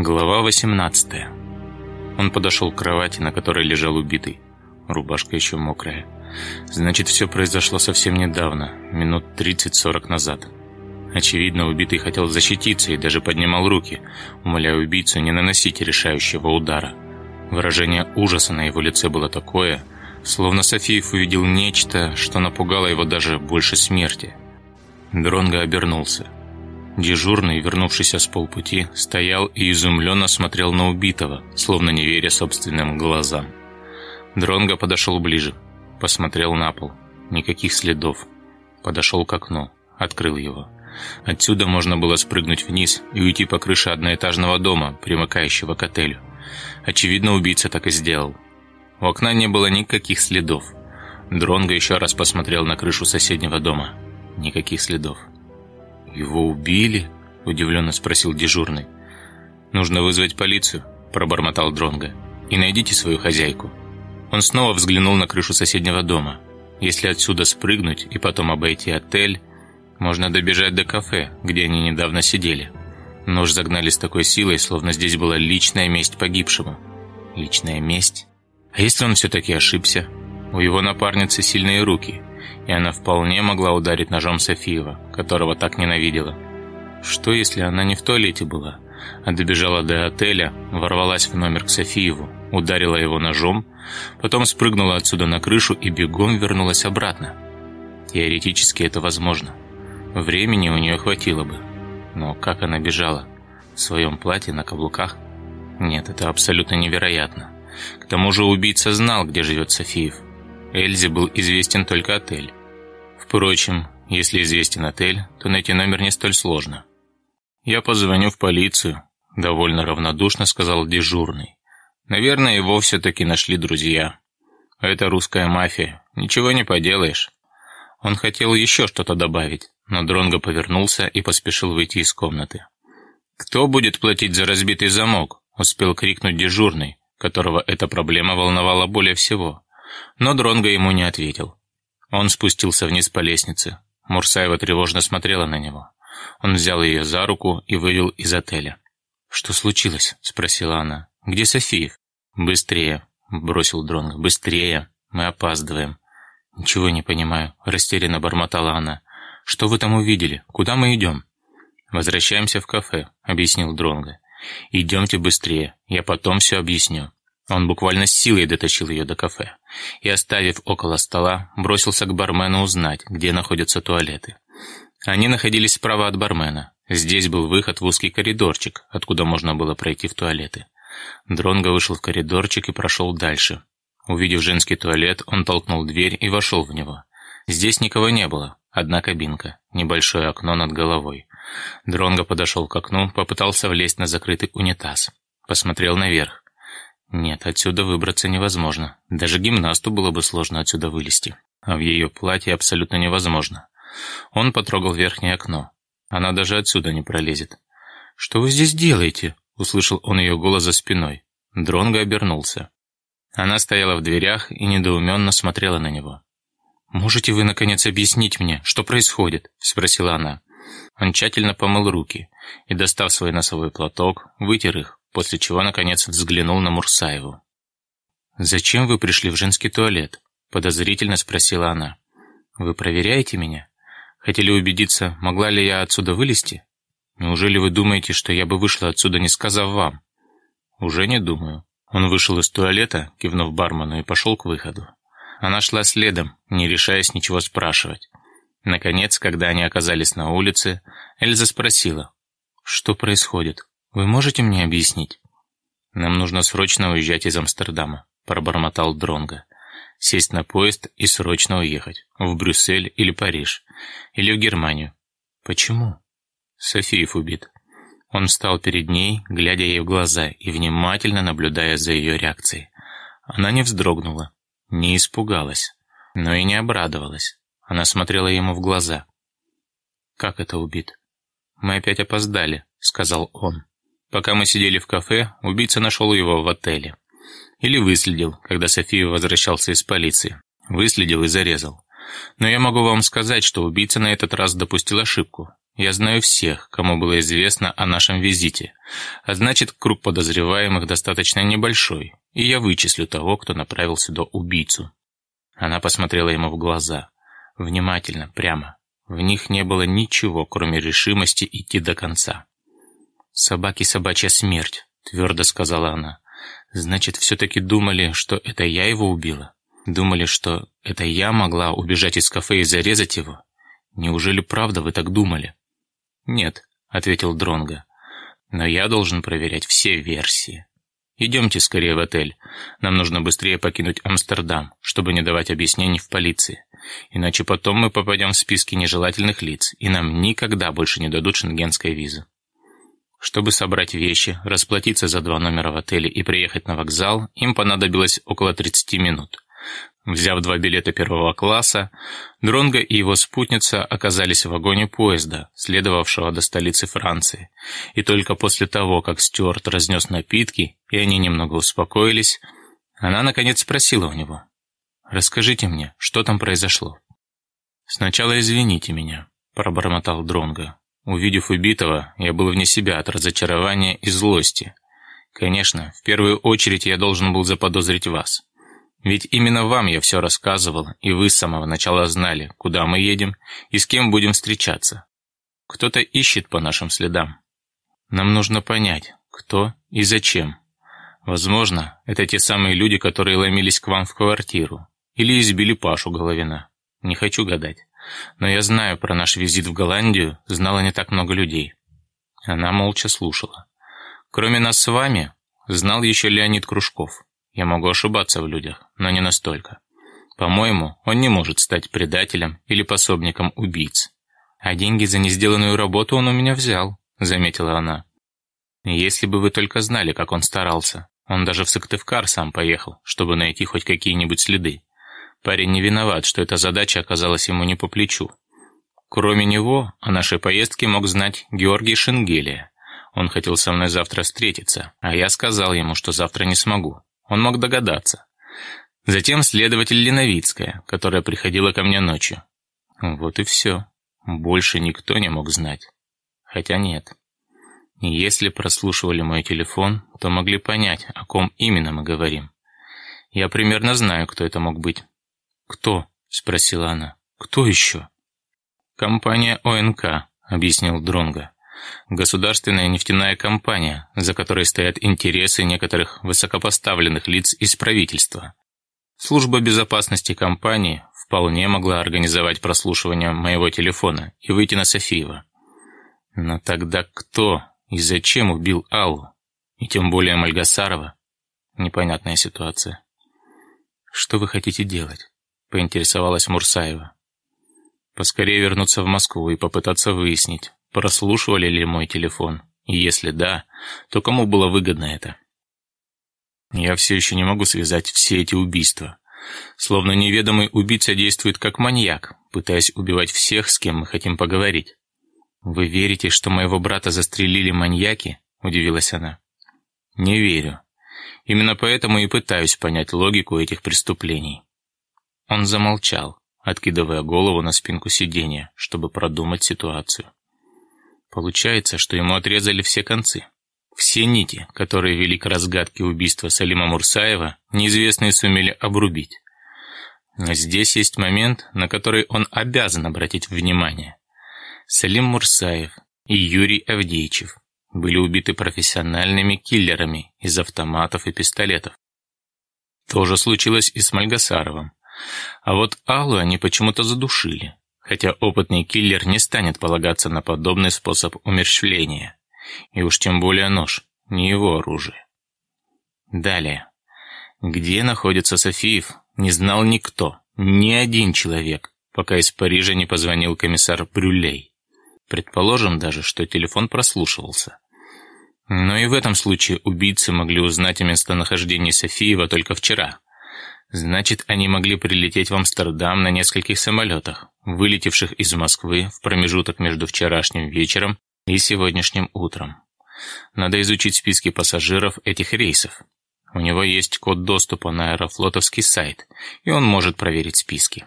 Глава 18 Он подошел к кровати, на которой лежал убитый. Рубашка еще мокрая. Значит, все произошло совсем недавно, минут 30-40 назад. Очевидно, убитый хотел защититься и даже поднимал руки, умоляя убийцу не наносить решающего удара. Выражение ужаса на его лице было такое, словно Софиев увидел нечто, что напугало его даже больше смерти. Дронго обернулся. Дежурный, вернувшийся с полпути, стоял и изумленно смотрел на убитого, словно не веря собственным глазам. Дронго подошел ближе, посмотрел на пол. Никаких следов. Подошел к окну, открыл его. Отсюда можно было спрыгнуть вниз и уйти по крыше одноэтажного дома, примыкающего к отелю. Очевидно, убийца так и сделал. У окна не было никаких следов. Дронго еще раз посмотрел на крышу соседнего дома. Никаких следов. «Его убили?» – удивленно спросил дежурный. «Нужно вызвать полицию», – пробормотал Дронго. «И найдите свою хозяйку». Он снова взглянул на крышу соседнего дома. Если отсюда спрыгнуть и потом обойти отель, можно добежать до кафе, где они недавно сидели. Нож загнали с такой силой, словно здесь была личная месть погибшему. Личная месть? А если он все-таки ошибся? У его напарницы сильные руки, и она вполне могла ударить ножом Софиева, которого так ненавидела. Что, если она не в туалете была, а добежала до отеля, ворвалась в номер к Софиеву, ударила его ножом, потом спрыгнула отсюда на крышу и бегом вернулась обратно? Теоретически это возможно. Времени у нее хватило бы. Но как она бежала? В своем платье на каблуках? Нет, это абсолютно невероятно. К тому же убийца знал, где живет Софиев. Эльзе был известен только отель. Впрочем, если известен отель, то найти номер не столь сложно. «Я позвоню в полицию», — довольно равнодушно сказал дежурный. «Наверное, его все-таки нашли друзья. Это русская мафия, ничего не поделаешь». Он хотел еще что-то добавить, но Дронго повернулся и поспешил выйти из комнаты. «Кто будет платить за разбитый замок?» — успел крикнуть дежурный, которого эта проблема волновала более всего. Но Дронго ему не ответил. Он спустился вниз по лестнице. Мурсаева тревожно смотрела на него. Он взял ее за руку и вывел из отеля. «Что случилось?» — спросила она. «Где Софиев?» «Быстрее!» — бросил Дронго. «Быстрее! Мы опаздываем!» «Ничего не понимаю», — растерянно бормотала она. «Что вы там увидели? Куда мы идем?» «Возвращаемся в кафе», — объяснил Дронго. «Идемте быстрее, я потом все объясню». Он буквально силой дотащил ее до кафе и, оставив около стола, бросился к бармену узнать, где находятся туалеты. Они находились справа от бармена. Здесь был выход в узкий коридорчик, откуда можно было пройти в туалеты. Дронго вышел в коридорчик и прошел дальше. Увидев женский туалет, он толкнул дверь и вошел в него. Здесь никого не было, одна кабинка, небольшое окно над головой. Дронго подошел к окну, попытался влезть на закрытый унитаз. Посмотрел наверх. Нет, отсюда выбраться невозможно. Даже гимнасту было бы сложно отсюда вылезти. А в ее платье абсолютно невозможно. Он потрогал верхнее окно. Она даже отсюда не пролезет. «Что вы здесь делаете?» — услышал он ее голос за спиной. Дронго обернулся. Она стояла в дверях и недоуменно смотрела на него. «Можете вы, наконец, объяснить мне, что происходит?» — спросила она. Он тщательно помыл руки и, достав свой носовой платок, вытер их, после чего, наконец, взглянул на Мурсаеву. «Зачем вы пришли в женский туалет?» — подозрительно спросила она. «Вы проверяете меня? Хотели убедиться, могла ли я отсюда вылезти? Неужели вы думаете, что я бы вышла отсюда, не сказав вам?» «Уже не думаю». Он вышел из туалета, кивнув бармену, и пошел к выходу. Она шла следом, не решаясь ничего спрашивать. Наконец, когда они оказались на улице, Эльза спросила, «Что происходит?» Вы можете мне объяснить? Нам нужно срочно уезжать из Амстердама, пробормотал Дронга. Сесть на поезд и срочно уехать в Брюссель или Париж или в Германию. Почему? Софиев убит. Он встал перед ней, глядя ей в глаза и внимательно наблюдая за ее реакцией. Она не вздрогнула, не испугалась, но и не обрадовалась. Она смотрела ему в глаза. «Как это убит?» «Мы опять опоздали», — сказал он. Пока мы сидели в кафе, убийца нашел его в отеле. Или выследил, когда София возвращался из полиции. Выследил и зарезал. Но я могу вам сказать, что убийца на этот раз допустил ошибку. Я знаю всех, кому было известно о нашем визите, а значит, круг подозреваемых достаточно небольшой, и я вычислю того, кто направил сюда убийцу». Она посмотрела ему в глаза. Внимательно, прямо. В них не было ничего, кроме решимости идти до конца. «Собаки собачья смерть», — твердо сказала она. «Значит, все-таки думали, что это я его убила? Думали, что это я могла убежать из кафе и зарезать его? Неужели правда вы так думали?» «Нет», — ответил Дронго. «Но я должен проверять все версии. Идемте скорее в отель. Нам нужно быстрее покинуть Амстердам, чтобы не давать объяснений в полиции. Иначе потом мы попадем в списки нежелательных лиц, и нам никогда больше не дадут шенгенской визы. Чтобы собрать вещи, расплатиться за два номера в отеле и приехать на вокзал, им понадобилось около 30 минут. Взяв два билета первого класса, Дронго и его спутница оказались в вагоне поезда, следовавшего до столицы Франции. И только после того, как Стюарт разнес напитки, и они немного успокоились, она наконец спросила у него. «Расскажите мне, что там произошло?» «Сначала извините меня», — пробормотал Дронго. Увидев убитого, я был вне себя от разочарования и злости. Конечно, в первую очередь я должен был заподозрить вас. Ведь именно вам я все рассказывал, и вы с самого начала знали, куда мы едем и с кем будем встречаться. Кто-то ищет по нашим следам. Нам нужно понять, кто и зачем. Возможно, это те самые люди, которые ломились к вам в квартиру. Или избили Пашу Головина. Не хочу гадать. Но я знаю про наш визит в Голландию, знала не так много людей. Она молча слушала. Кроме нас с вами, знал еще Леонид Кружков. Я могу ошибаться в людях, но не настолько. По-моему, он не может стать предателем или пособником убийц. А деньги за несделанную работу он у меня взял, заметила она. Если бы вы только знали, как он старался. Он даже в Сыктывкар сам поехал, чтобы найти хоть какие-нибудь следы. Парень не виноват, что эта задача оказалась ему не по плечу. Кроме него, о нашей поездке мог знать Георгий Шенгелия. Он хотел со мной завтра встретиться, а я сказал ему, что завтра не смогу. Он мог догадаться. Затем следователь Леновицкая, которая приходила ко мне ночью. Вот и все. Больше никто не мог знать. Хотя нет. Если прослушивали мой телефон, то могли понять, о ком именно мы говорим. Я примерно знаю, кто это мог быть. «Кто?» — спросила она. «Кто еще?» «Компания ОНК», — объяснил Дронга. Государственная нефтяная компания, за которой стоят интересы некоторых высокопоставленных лиц из правительства. Служба безопасности компании вполне могла организовать прослушивание моего телефона и выйти на Софиева. Но тогда кто и зачем убил Аллу? И тем более Мальгасарова? Непонятная ситуация. «Что вы хотите делать?» — поинтересовалась Мурсаева. «Поскорее вернуться в Москву и попытаться выяснить, прослушивали ли мой телефон, и если да, то кому было выгодно это. Я все еще не могу связать все эти убийства. Словно неведомый убийца действует как маньяк, пытаясь убивать всех, с кем мы хотим поговорить. «Вы верите, что моего брата застрелили маньяки?» – удивилась она. «Не верю. Именно поэтому и пытаюсь понять логику этих преступлений». Он замолчал, откидывая голову на спинку сиденья, чтобы продумать ситуацию. Получается, что ему отрезали все концы. Все нити, которые вели к разгадке убийства Салима Мурсаева, неизвестные сумели обрубить. Но здесь есть момент, на который он обязан обратить внимание. Салим Мурсаев и Юрий Авдеичев были убиты профессиональными киллерами из автоматов и пистолетов. То же случилось и с Мальгасаровым. А вот Аллу они почему-то задушили хотя опытный киллер не станет полагаться на подобный способ умерщвления. И уж тем более нож, не его оружие. Далее. Где находится Софиев, не знал никто, ни один человек, пока из Парижа не позвонил комиссар Брюлей. Предположим даже, что телефон прослушивался. Но и в этом случае убийцы могли узнать о местонахождении Софиева только вчера. Значит, они могли прилететь в Амстердам на нескольких самолетах, вылетевших из Москвы в промежуток между вчерашним вечером и сегодняшним утром. Надо изучить списки пассажиров этих рейсов. У него есть код доступа на аэрофлотовский сайт, и он может проверить списки.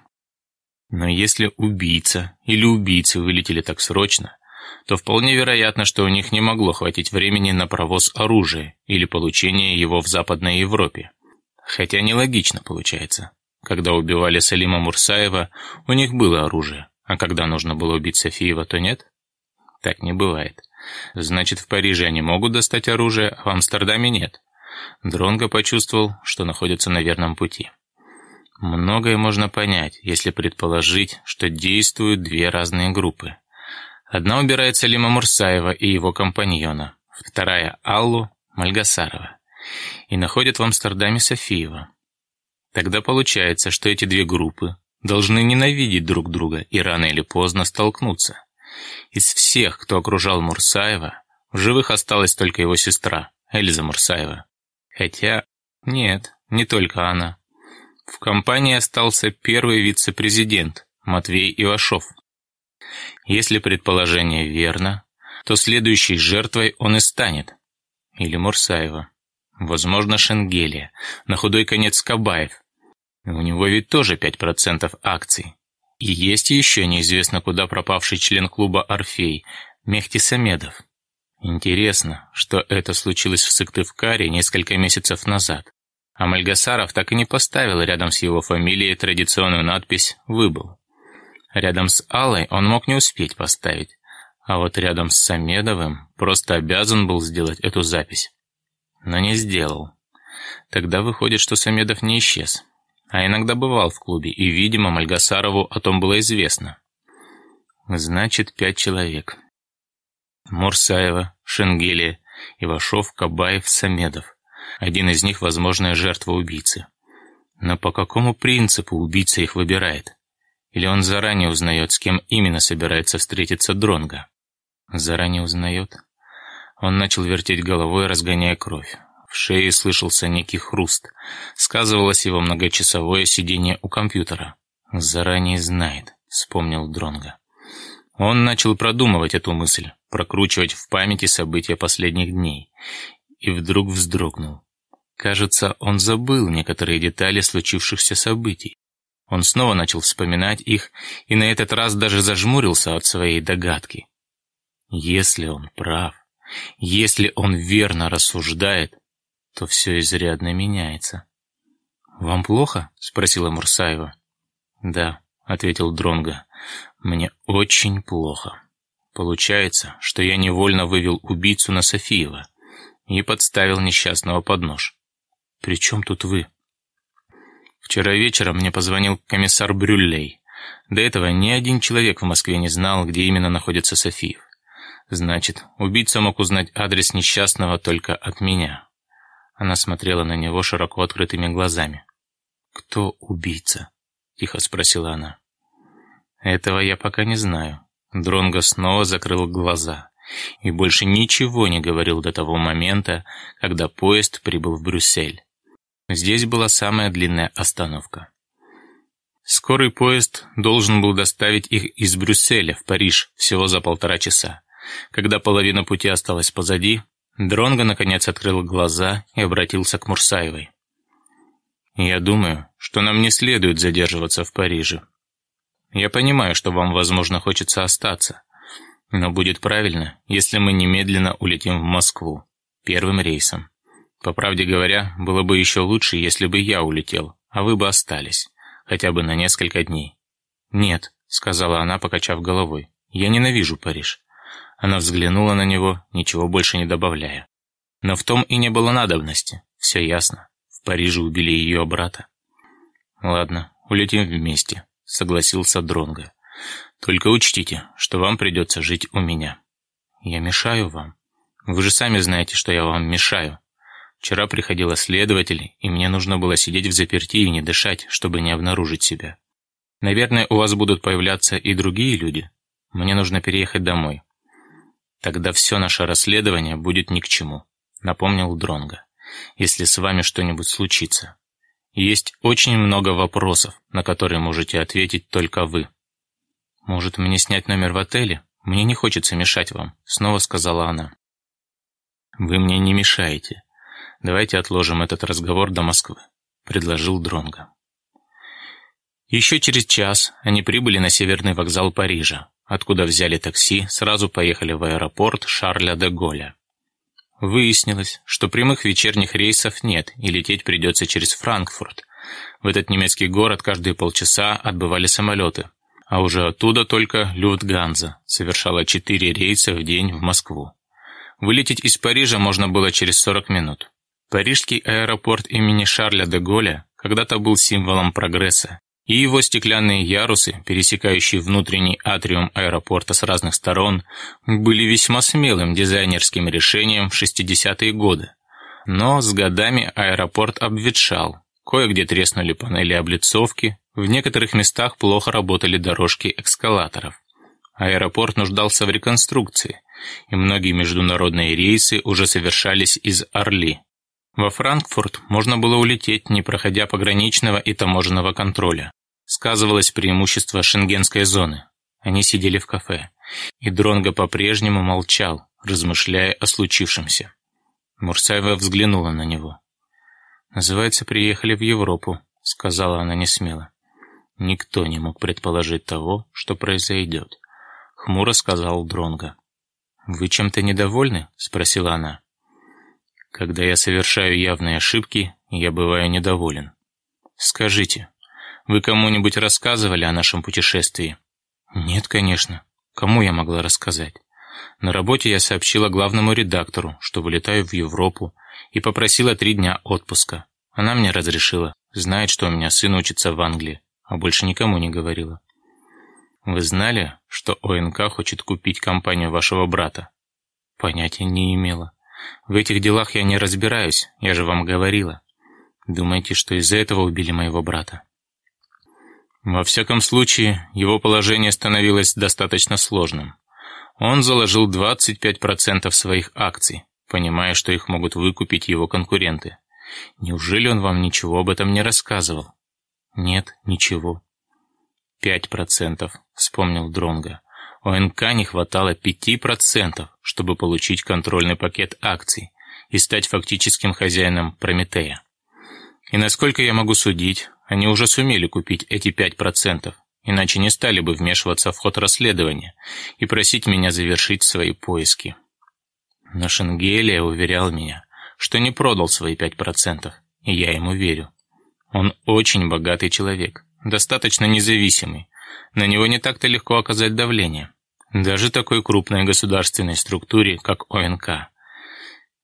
Но если убийца или убийцы вылетели так срочно, то вполне вероятно, что у них не могло хватить времени на провоз оружия или получение его в Западной Европе. Хотя нелогично получается. Когда убивали Салима Мурсаева, у них было оружие, а когда нужно было убить Софиева, то нет? Так не бывает. Значит, в Париже они могут достать оружие, а в Амстердаме нет. Дронго почувствовал, что находится на верном пути. Многое можно понять, если предположить, что действуют две разные группы. Одна убирает Салима Мурсаева и его компаньона, вторая — Аллу Мальгасарова, и находит в Амстердаме Софиева. Тогда получается, что эти две группы должны ненавидеть друг друга и рано или поздно столкнуться. Из всех, кто окружал Мурсаева, в живых осталась только его сестра, Эльза Мурсаева. Хотя, нет, не только она. В компании остался первый вице-президент, Матвей Ивашов. Если предположение верно, то следующей жертвой он и станет. Или Мурсаева. Возможно, Шенгелия. На худой конец Кабаев. У него ведь тоже 5% акций. И есть еще неизвестно куда пропавший член клуба «Орфей» Мехти Самедов. Интересно, что это случилось в Сыктывкаре несколько месяцев назад. А Мальгасаров так и не поставил рядом с его фамилией традиционную надпись «Выбыл». Рядом с Аллой он мог не успеть поставить, а вот рядом с Самедовым просто обязан был сделать эту запись. Но не сделал. Тогда выходит, что Самедов не исчез а иногда бывал в клубе, и, видимо, Мальгасарову о том было известно. Значит, пять человек. Мурсаева, Шенгелия, Ивашов, Кабаев, Самедов. Один из них, возможная жертва убийцы. Но по какому принципу убийца их выбирает? Или он заранее узнает, с кем именно собирается встретиться Дронга? Заранее узнает? Он начал вертеть головой, разгоняя кровь. В шее слышался некий хруст. Сказывалось его многочасовое сидение у компьютера. «Заранее знает», — вспомнил Дронга. Он начал продумывать эту мысль, прокручивать в памяти события последних дней. И вдруг вздрогнул. Кажется, он забыл некоторые детали случившихся событий. Он снова начал вспоминать их и на этот раз даже зажмурился от своей догадки. Если он прав, если он верно рассуждает, то все изрядно меняется. «Вам плохо?» — спросила Мурсаева. «Да», — ответил Дронга. «Мне очень плохо. Получается, что я невольно вывел убийцу на Софиева и подставил несчастного под нож. При чем тут вы?» Вчера вечером мне позвонил комиссар Брюллей. До этого ни один человек в Москве не знал, где именно находится Софиев. Значит, убийца мог узнать адрес несчастного только от меня. Она смотрела на него широко открытыми глазами. «Кто убийца?» — тихо спросила она. «Этого я пока не знаю». Дронго снова закрыл глаза и больше ничего не говорил до того момента, когда поезд прибыл в Брюссель. Здесь была самая длинная остановка. Скорый поезд должен был доставить их из Брюсселя в Париж всего за полтора часа. Когда половина пути осталась позади, Дронго наконец открыл глаза и обратился к Мурсаевой. «Я думаю, что нам не следует задерживаться в Париже. Я понимаю, что вам, возможно, хочется остаться, но будет правильно, если мы немедленно улетим в Москву, первым рейсом. По правде говоря, было бы еще лучше, если бы я улетел, а вы бы остались, хотя бы на несколько дней». «Нет», — сказала она, покачав головой, — «я ненавижу Париж. Она взглянула на него, ничего больше не добавляя. Но в том и не было надобности. Все ясно. В Париже убили ее брата. «Ладно, улетим вместе», — согласился Дронго. «Только учтите, что вам придется жить у меня». «Я мешаю вам? Вы же сами знаете, что я вам мешаю. Вчера приходила следователь, и мне нужно было сидеть в заперти и не дышать, чтобы не обнаружить себя. Наверное, у вас будут появляться и другие люди. Мне нужно переехать домой. Тогда все наше расследование будет ни к чему, напомнил Дронга. Если с вами что-нибудь случится. Есть очень много вопросов, на которые можете ответить только вы. Может, мне снять номер в отеле? Мне не хочется мешать вам, снова сказала она. Вы мне не мешаете. Давайте отложим этот разговор до Москвы, предложил Дронга. Еще через час они прибыли на северный вокзал Парижа, откуда взяли такси, сразу поехали в аэропорт Шарля де Голля. Выяснилось, что прямых вечерних рейсов нет, и лететь придется через Франкфурт. В этот немецкий город каждые полчаса отбывали самолеты, а уже оттуда только Люфтганза совершала четыре рейса в день в Москву. Вылететь из Парижа можно было через 40 минут. Парижский аэропорт имени Шарля де Голля когда-то был символом прогресса, и его стеклянные ярусы, пересекающие внутренний атриум аэропорта с разных сторон, были весьма смелым дизайнерским решением в 60-е годы. Но с годами аэропорт обветшал, кое-где треснули панели облицовки, в некоторых местах плохо работали дорожки эскалаторов. Аэропорт нуждался в реконструкции, и многие международные рейсы уже совершались из Орли. Во Франкфурт можно было улететь, не проходя пограничного и таможенного контроля. Сказывалось преимущество шенгенской зоны. Они сидели в кафе, и Дронго по-прежнему молчал, размышляя о случившемся. Мурсаева взглянула на него. «Называется, приехали в Европу», — сказала она несмело. Никто не мог предположить того, что произойдет. Хмуро сказал Дронго. «Вы чем-то недовольны?» — спросила она. Когда я совершаю явные ошибки, я бываю недоволен. Скажите, вы кому-нибудь рассказывали о нашем путешествии? Нет, конечно. Кому я могла рассказать? На работе я сообщила главному редактору, что вылетаю в Европу, и попросила три дня отпуска. Она мне разрешила, знает, что у меня сын учится в Англии, а больше никому не говорила. Вы знали, что ОНК хочет купить компанию вашего брата? Понятия не имела. В этих делах я не разбираюсь, я же вам говорила. Думаете, что из-за этого убили моего брата? Во всяком случае, его положение становилось достаточно сложным. Он заложил 25% своих акций, понимая, что их могут выкупить его конкуренты. Неужели он вам ничего об этом не рассказывал? Нет, ничего. «Пять процентов», — вспомнил Дронга. ОНК не хватало 5%, чтобы получить контрольный пакет акций и стать фактическим хозяином Прометея. И насколько я могу судить, они уже сумели купить эти 5%, иначе не стали бы вмешиваться в ход расследования и просить меня завершить свои поиски. Но Шенгелия уверял меня, что не продал свои 5%, и я ему верю. Он очень богатый человек, достаточно независимый, на него не так-то легко оказать давление. Даже такой крупной государственной структуре, как ОНК.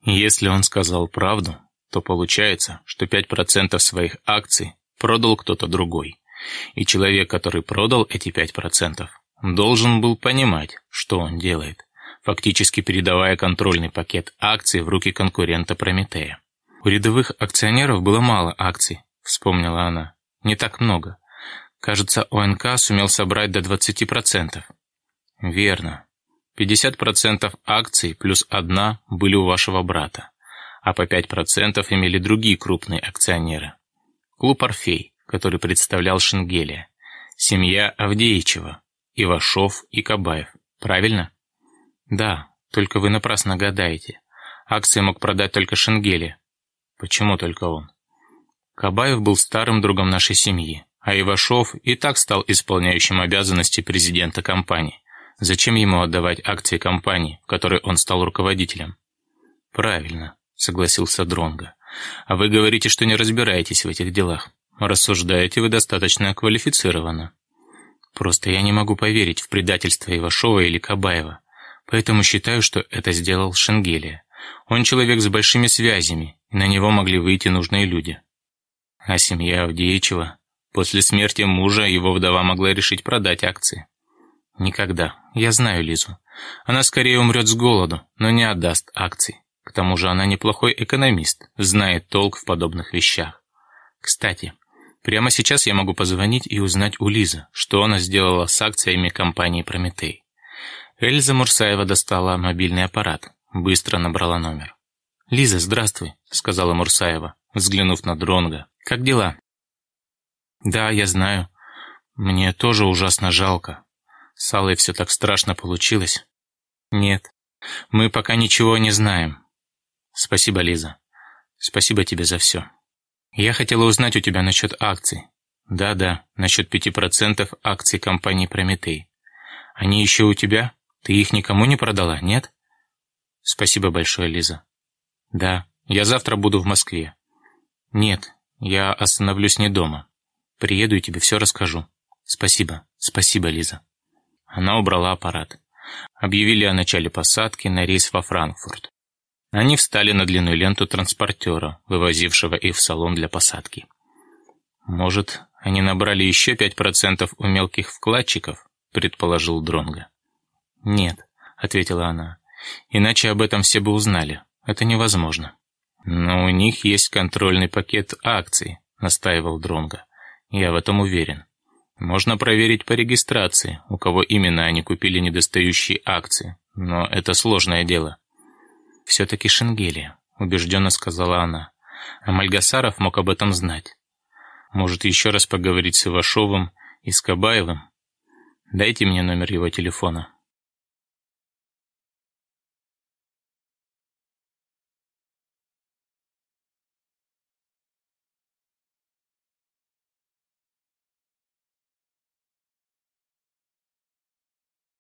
Если он сказал правду, то получается, что 5% своих акций продал кто-то другой. И человек, который продал эти 5%, должен был понимать, что он делает, фактически передавая контрольный пакет акций в руки конкурента Прометея. «У рядовых акционеров было мало акций», — вспомнила она. «Не так много. Кажется, ОНК сумел собрать до 20%. Верно. 50% акций плюс одна были у вашего брата, а по 5% имели другие крупные акционеры. Клуб «Орфей», который представлял Шенгелия, семья Авдеичева, Ивашов и Кабаев. Правильно? Да, только вы напрасно гадаете. Акции мог продать только Шенгелия. Почему только он? Кабаев был старым другом нашей семьи а Ивашов и так стал исполняющим обязанности президента компании. Зачем ему отдавать акции компании, в которой он стал руководителем? Правильно, согласился Дронга. А вы говорите, что не разбираетесь в этих делах. Рассуждаете вы достаточно квалифицированно. Просто я не могу поверить в предательство Ивашова или Кабаева. Поэтому считаю, что это сделал Шенгелия. Он человек с большими связями, и на него могли выйти нужные люди. А семья Авдеичева После смерти мужа его вдова могла решить продать акции. Никогда. Я знаю Лизу. Она скорее умрет с голоду, но не отдаст акций. К тому же она неплохой экономист, знает толк в подобных вещах. Кстати, прямо сейчас я могу позвонить и узнать у Лизы, что она сделала с акциями компании «Прометей». Эльза Мурсаева достала мобильный аппарат, быстро набрала номер. «Лиза, здравствуй», — сказала Мурсаева, взглянув на Дронга. «Как дела?» «Да, я знаю. Мне тоже ужасно жалко. С Аллой все так страшно получилось». «Нет, мы пока ничего не знаем». «Спасибо, Лиза. Спасибо тебе за все. Я хотела узнать у тебя насчет акций. Да-да, насчет пяти процентов акций компании «Прометей». Они еще у тебя? Ты их никому не продала, нет? Спасибо большое, Лиза. Да, я завтра буду в Москве. Нет, я остановлюсь не дома. Приеду и тебе все расскажу. Спасибо, спасибо, Лиза. Она убрала аппарат. Объявили о начале посадки на рейс во Франкфурт. Они встали на длинную ленту транспортера, вывозившего их в салон для посадки. Может, они набрали еще пять процентов у мелких вкладчиков? предположил Дронга. «Нет», — ответила она, — «иначе об этом все бы узнали. Это невозможно». «Но у них есть контрольный пакет акций», — настаивал Дронга. «Я в этом уверен. Можно проверить по регистрации, у кого именно они купили недостающие акции, но это сложное дело». «Все-таки Шенгелия», — убежденно сказала она. А Мальгасаров мог об этом знать. Может, еще раз поговорить с Ивашовым и с? Дайте мне номер его телефона.